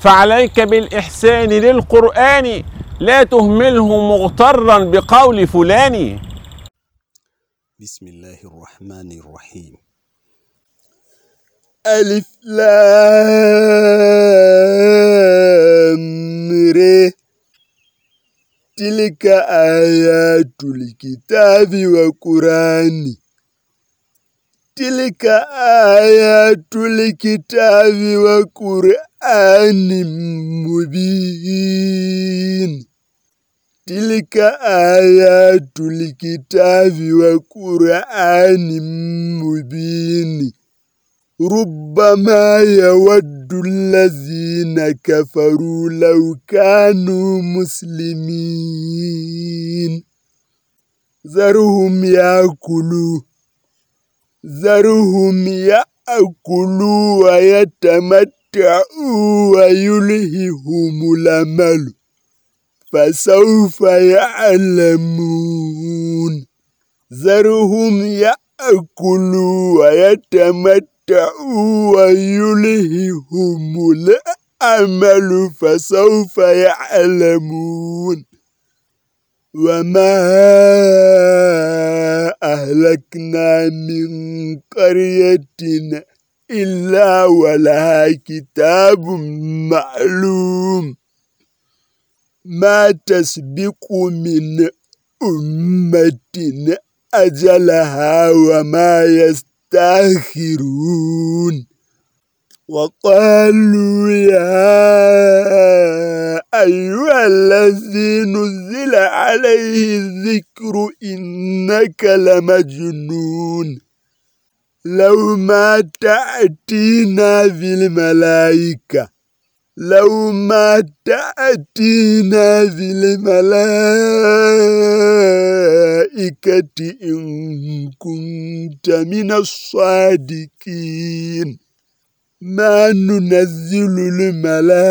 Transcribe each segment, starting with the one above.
فعليك بالإحسان للقرآن لا تهمله مغترا بقول فلان. بسم الله الرحمن الرحيم. ألف لام ر تلك آيات الكتاب وقرآن. تلك آيات الكتاب وقرآن. مبين. تلك آيات الكتاب وقرآن مبين. ربما يود الذين كفروا لو كانوا مسلمين. ذرهم يأكلوا. ذرهم يأكلوا ويتمتعوا ويلههم الأمل فسوف يعلمون. ذرهم يأكلوا ويتمتعوا ويلههم الأمل فسوف يعلمون. وما أهلكنا من قرية إلا ولها كتاب معلوم. ما تسبق من أمة أجلها وما يستأخرون. وقالوا يا أيها الذي نزل عليه الذكر إنك لمجنون. لو ما تأتينا بالملائكة لو ما تأتينا بالملائكة إن كنت من الصادقين. ما ننزل الملائكة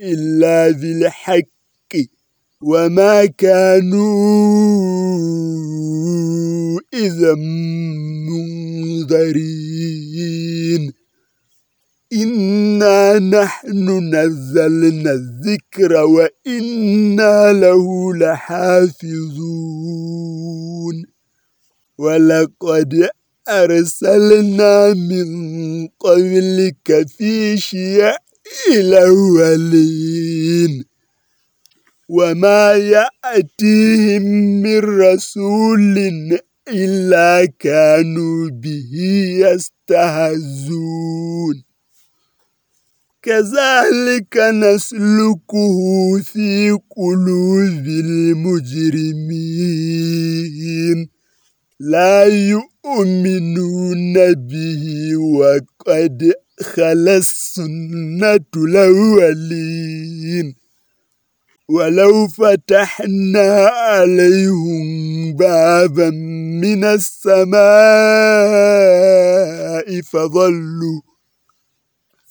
إلا بالحق. وما كانوا إذا منذرين. إنا نحن نزلنا الذكر وإنا له لحافظون. ولقد أرسلنا من قبلك في شيع الأولين. وما يأتيهم من رسول إلا كانوا به يستهزون. كذلك نسلكه في قلوب المجرمين. لا يؤمنون به وقد خلى السنة الأولين. ولو فتحنا عليهم بابا من السماء فظلوا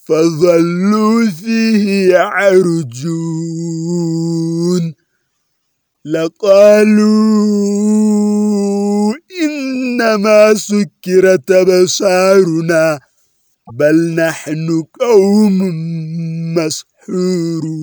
فظلوا فيه يعرجون. لقالوا إنما سكرت بصارنا بل نحن قوم مسحورون.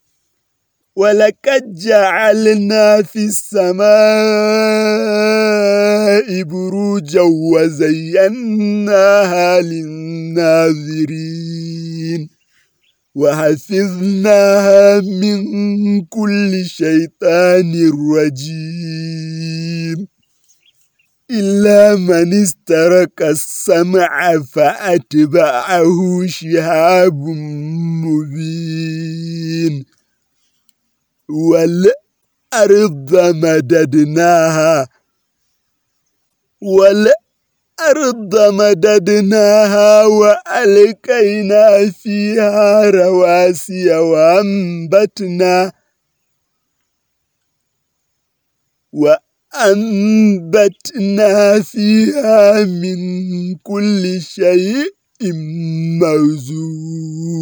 ولقد جعلنا في السماء بروجا وزيناها للناظرين وحفظناها من كل شيطان رجيم. إلا من استرك السمع فأتبعه شهاب مبين. والأرض مددناها. والأرض مددناها وألقينا فيها رواسي وأنبتنا. وأنبتنا فيها من كل شيء موزون.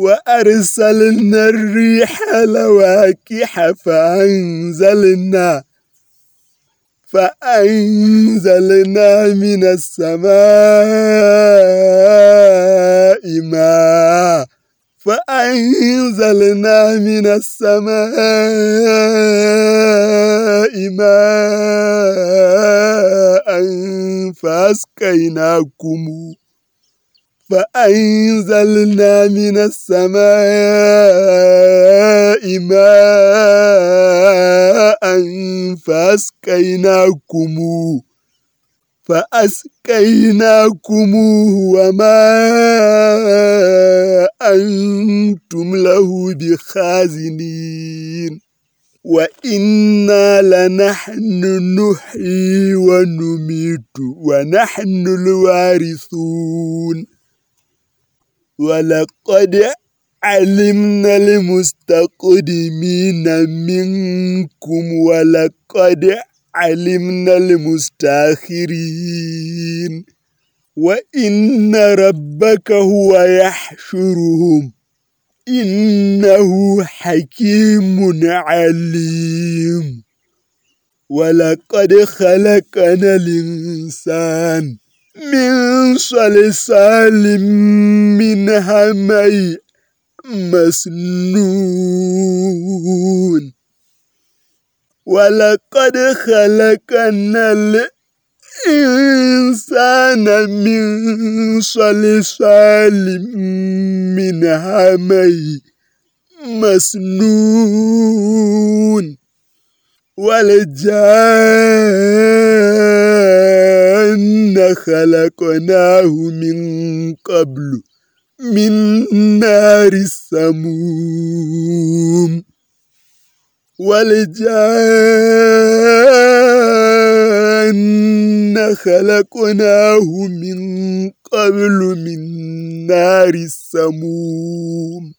وأرسلنا الريح لواكح فأنزلنا فأنزلنا من السماء ماء. فأنزلنا من السماء ماء فأسقيناكم فأنزلنا من السماء ماء فأسقيناكم فأسقيناكم وما أنتم له بخازنين. وإنا لنحن نحيي ونميت ونحن الوارثون. ولقد علمنا المستقدمين منكم ولقد علمنا المستاخرين وإن ربك هو يحشرهم إنه حكيم عليم. ولقد خلقنا الإنسان من صلصال من همي مسنون. ولقد خلقنا الإنسان من صلصال من همي مسنون. والجان خلقناه من قبل من نار السموم. والجان خلقناه من قبل من نار السموم.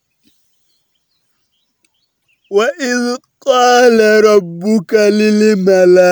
وإذ قال ربك للملائكة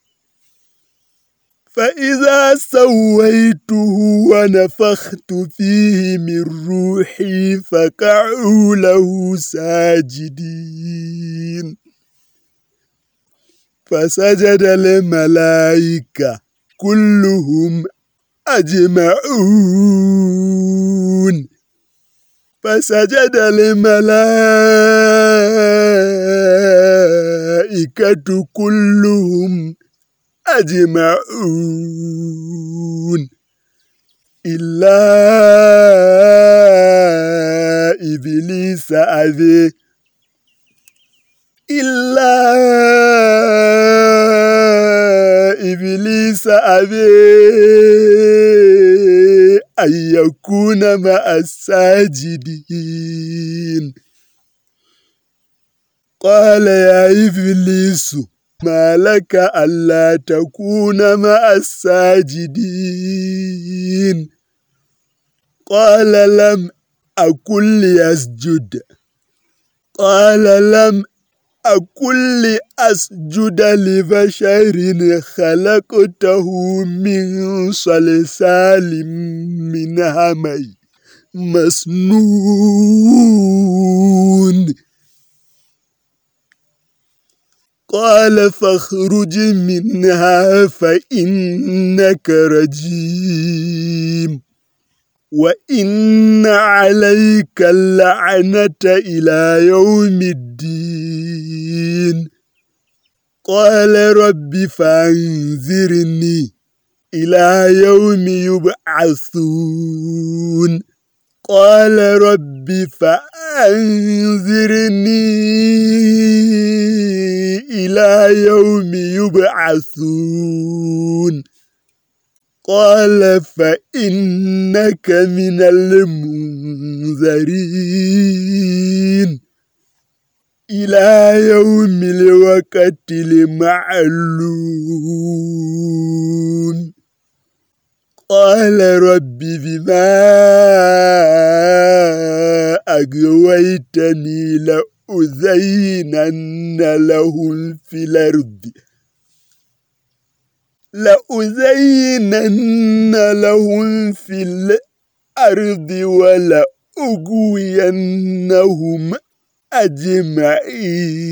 فإذا سويته ونفخت فيه من روحي فقعوا له ساجدين فسجد الملائكة كلهم أجمعون فسجد الملائكة كلهم أجمعون. إلا إبليس أبي. إلا إبليس أبي. أن يكون مع الساجدين. قال يا إبليس. ما لك ألا تكون مع الساجدين قال لم أكن ليسجد قال لم أكن لأسجد لبشر خلقته من صلصال من همي مسنون قال فاخرج منها فإنك رجيم. وإن عليك اللعنة إلى يوم الدين. قال رب فانذرني إلى يوم يبعثون. قال رب فأنذرني إلى يوم يبعثون. قال فإنك من المنذرين. إلى يوم الوقت المعلوم. قال رب بما أغويتني لأزينن لهم في الأرض لأزينن لهم في الأرض ولأغوينهم أجمعين.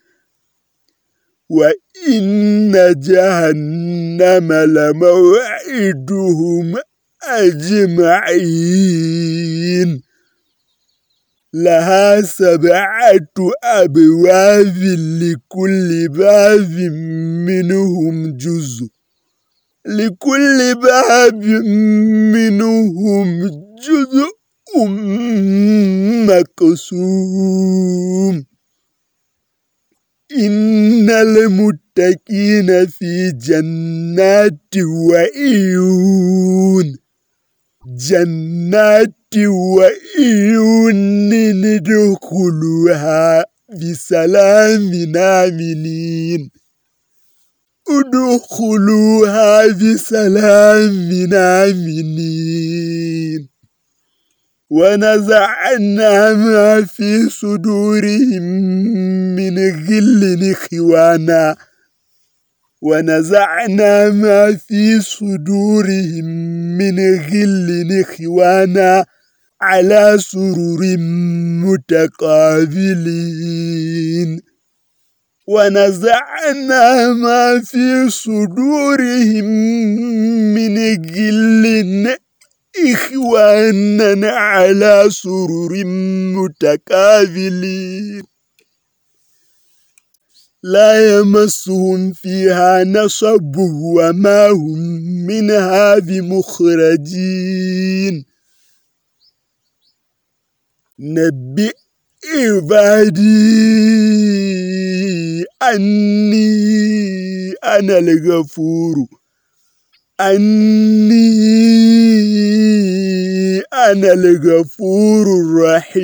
وإن جهنم لموعدهم أجمعين. لها سبعة أبواب لكل باب منهم جزء. لكل باب منهم جزء مقسوم. إن المتقين في جنات وعيون. جنات وعيون ندخلها بسلام آمنين ادخلوها بسلام آمنين ونزعنا ما في صدورهم من غل إخوانا. ونزعنا ما في صدورهم من غل إخوانا على سرر متقابلين. ونزعنا ما في صدورهم من غل إخوانا على سرر متقابلين. لا يمسهم فيها نصب وما هم منها بمخرجين. نبئ عبادي أني أنا الغفور. أني أنا الغفور الرحيم.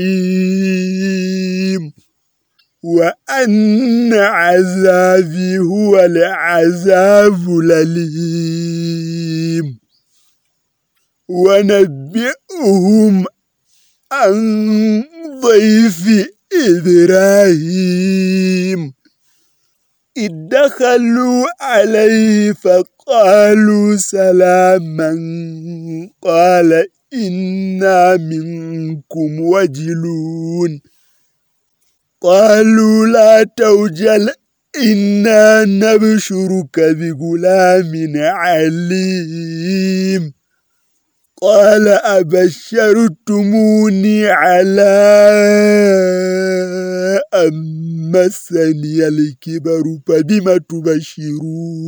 وأن عذابي هو العذاب الأليم. ونبئهم عن ضيف إبراهيم. إذ دخلوا عليه فقالوا سلاما. قال إنا منكم وجلون قالوا لا توجل إنا نبشرك بغلام عليم قال أبشرتموني على أن مسني الكبر فبم تبشرون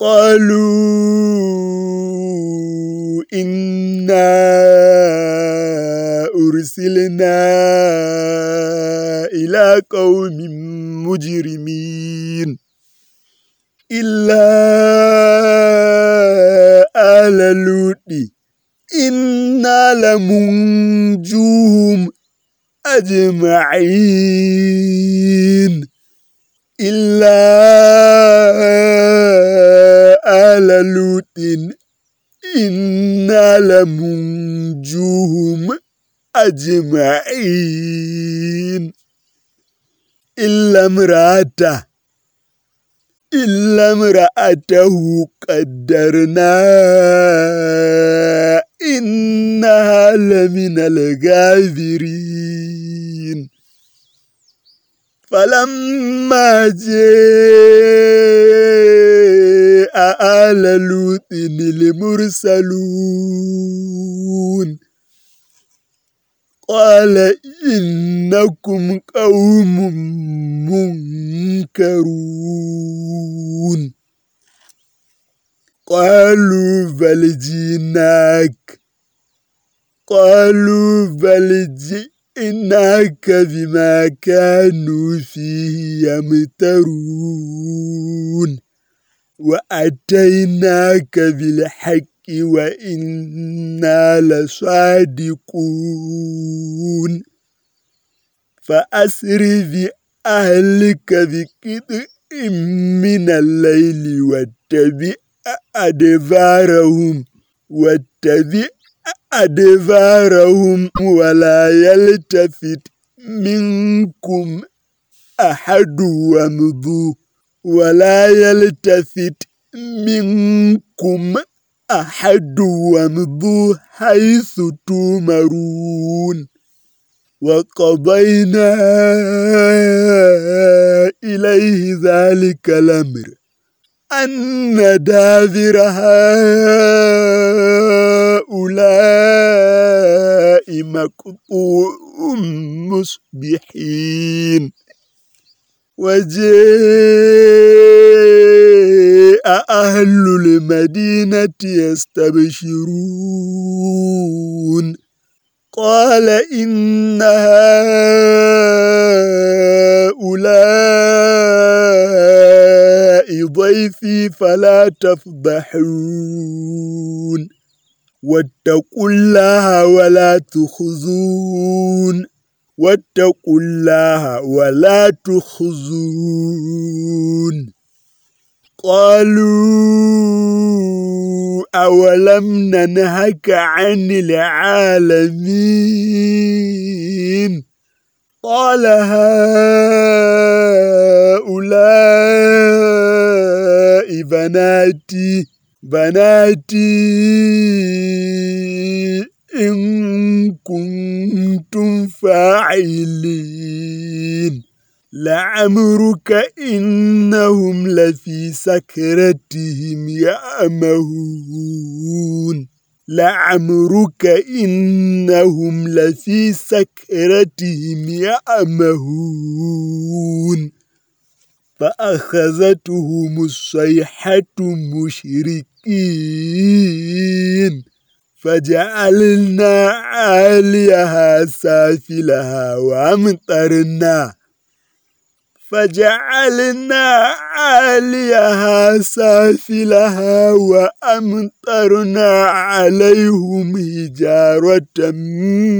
قالوا إنا أرسلنا إلى قوم مجرمين إلا آل لوط إنا لمنجوهم أجمعين إلا آل لوط إنا لمنجوهم أجمعين. إلا امرأته إلا امرأته قدرنا. إنها لمن الغابرين. فلما جاء آل لوط المرسلون قال إنكم قوم منكرون. قالوا بل جئناك. قالوا بل جئناك بما كانوا فيه يمترون. وأتيناك بالحق وإنا لصادقون. فأسر بأهلك بقطع من الليل واتبع أدبارهم واتبع أدبارهم ولا يلتفت منكم أحد ومضوا ولا يلتفت منكم أحد ومضوا حيث تومرون وقضينا إليه ذلك الأمر أن دابر مقطوع مصبحين. وجاء أهل المدينة يستبشرون. قال إن هؤلاء ضيفي فلا تفضحون. واتقوا الله ولا تخزون. واتقوا الله ولا تخزون. قالوا أولم ننهك عن العالمين؟ قال هؤلاء بناتي بناتي إن كنتم فاعلين. لعمرك إنهم لفي سكرتهم يأمهون. لعمرك إنهم لفي سكرتهم يأمهون. فأخذتهم الصيحة مشركين فجعلنا عاليها سافلها وأمطرنا. فجعلنا عاليها سافلها وأمطرنا عليهم هجارة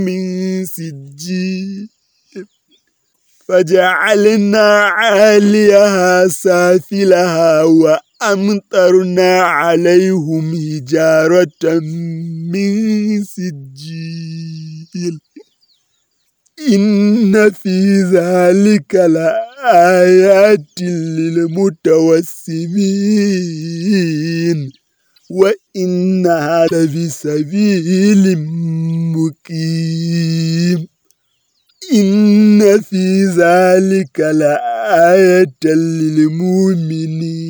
من سجيل. فجعلنا عاليها سافلها وأمطرنا عليهم هجارة من سجيل. إن في ذلك لآيات للمتوسمين. وإنها لبسبيل مقيم. إن في ذلك لآية للمؤمنين.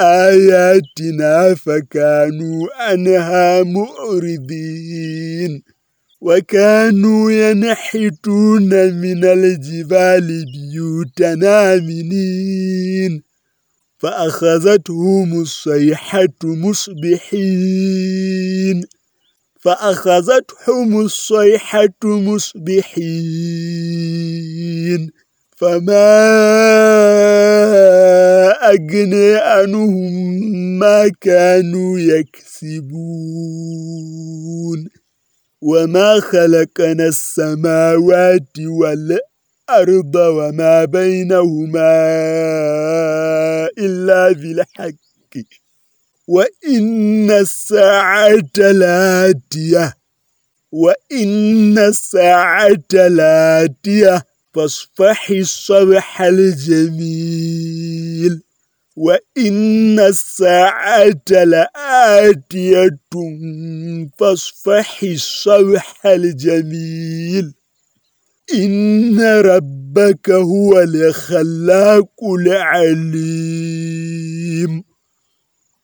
آياتنا فكانوا عنها معرضين وكانوا ينحتون من الجبال بيوتنا آمنين فأخذتهم الصيحة مصبحين فأخذتهم الصيحة مصبحين فما أغني عنهم ما كانوا يكسبون وما خلقنا السماوات والأرض وما بينهما إلا بالحق وإن الساعة لاتية وإن الساعة لاتية فاصفح الصبح الجميل وإن الساعة لآتية. فاصفح الصبح الجميل إن ربك هو الخلاق العليم.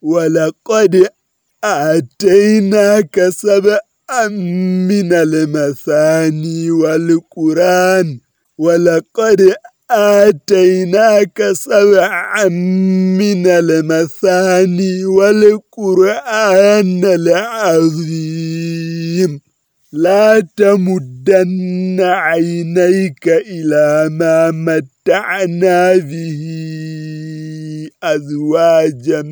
ولقد آتيناك سبعا من المثاني والقرآن. ولقد آتيناك سبعا من المثاني والقرآن العظيم. لا تمدن عينيك إلى ما متعنا به أزواجا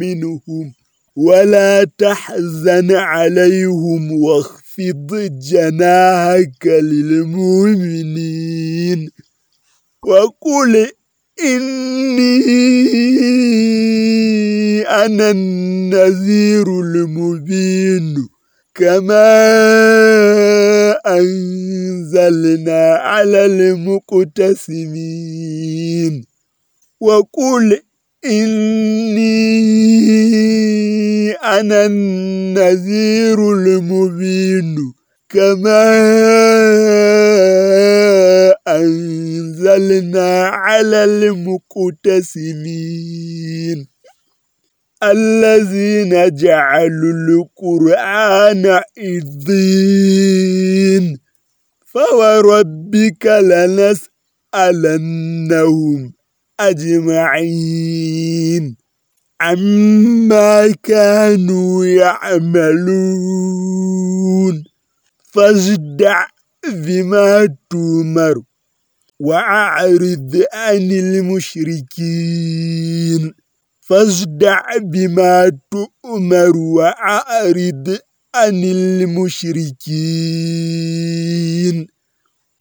منهم ولا تحزن عليهم واخفض جناحك للمؤمنين. وقل إني أنا النذير المبين. كما أنزلنا على المقتسمين. وقل إني أنا النذير المبين كما أنزلنا على المقتسمين الذين جعلوا القرآن عظيم فوربك لنسألنهم أجمعين عما كانوا يعملون. فاصدع بما تؤمر وأعرض عن المشركين. فاصدع بما تؤمر وأعرض عن المشركين.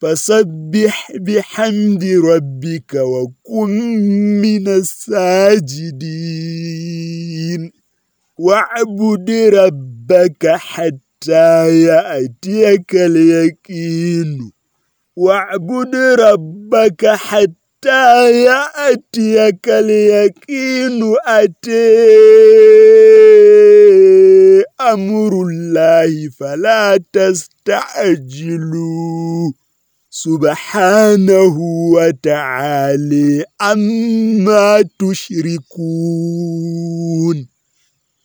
فسبح بحمد ربك وكن من الساجدين. واعبد ربك حتى يأتيك اليقين. واعبد ربك حتى يأتيك اليقين. أتي أمر الله فلا تستعجلوا. سبحانه وتعالى عما تشركون.